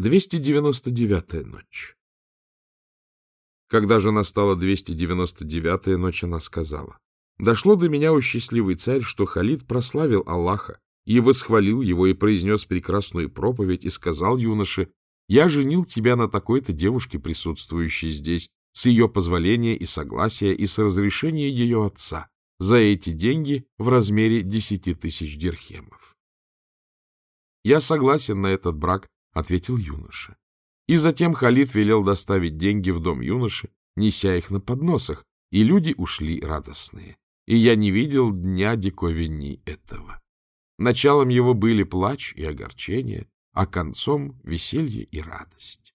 299-я ночь. Когда же настала 299-я ночь, она сказала, «Дошло до меня, о счастливый царь, что Халид прославил Аллаха и восхвалил его и произнес прекрасную проповедь и сказал юноше, «Я женил тебя на такой-то девушке, присутствующей здесь, с ее позволения и согласия и с разрешения ее отца, за эти деньги в размере десяти тысяч дирхемов». «Я согласен на этот брак», — ответил юноша. И затем Халид велел доставить деньги в дом юноши, неся их на подносах, и люди ушли радостные. И я не видел дня диковинней этого. Началом его были плач и огорчение, а концом — веселье и радость.